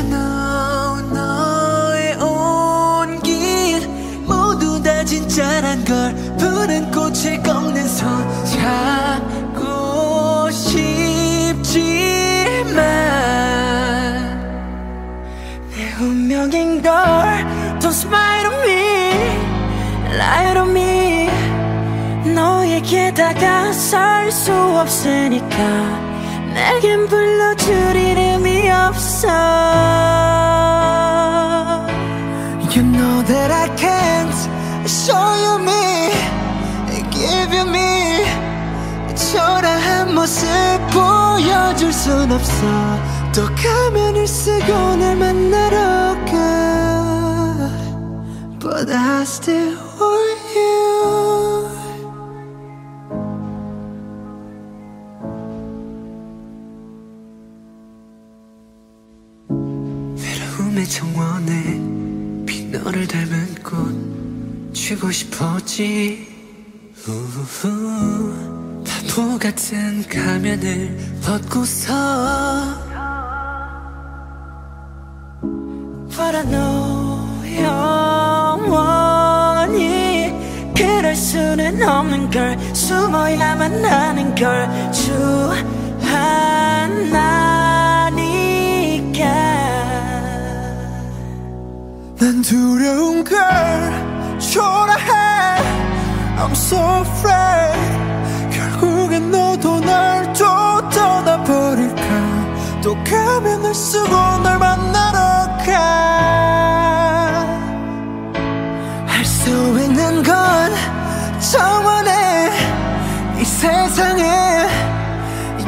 Know 너의 온 길 모두 다 진짜란 걸 푸른 꽃을 꺾는 손 잡고 싶지만 내 운명인 걸 Don't smile on me Lie on me. 너에게 다가설 수 없으니까 내겐 이름 이 없어 You know that I can't show you me Give you me 초라한 모습 보여줄 순 없어 또 가면을 쓰고 날 만나러 가 But I still 외로움의 정원에 비 너를 닮은 꽃 쥐고 싶었지. 우후, 바보 같은 가면을 벗고서 But I know 영원히 그럴 수는 없는 걸. 숨어야만 하는 걸 주하나 두려운 걸 초라해. I'm so afraid. 결국엔 너도 날 또 떠나버릴까? 또 가면을 쓰고 널 만나러 가할 수 있는 건 정원에 이 세상에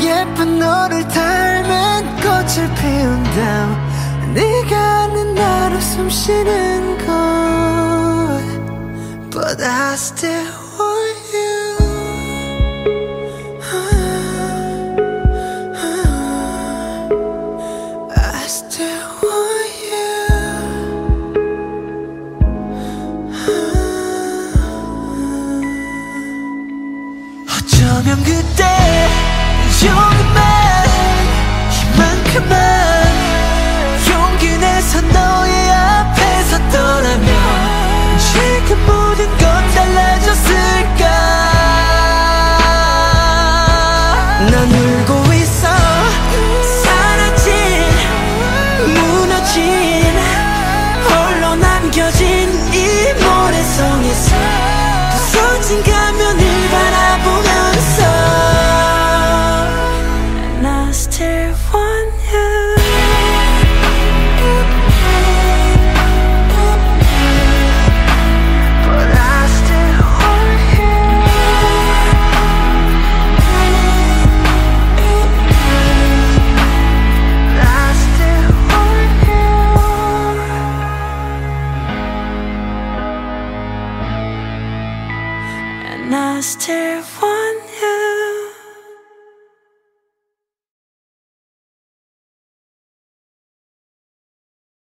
예쁜 너를 닮은 꽃을 피운다 네가 아는 나로 숨 쉬는 곳 But I still want you I still want you 어쩌면 그때 조 난 울고 Mr.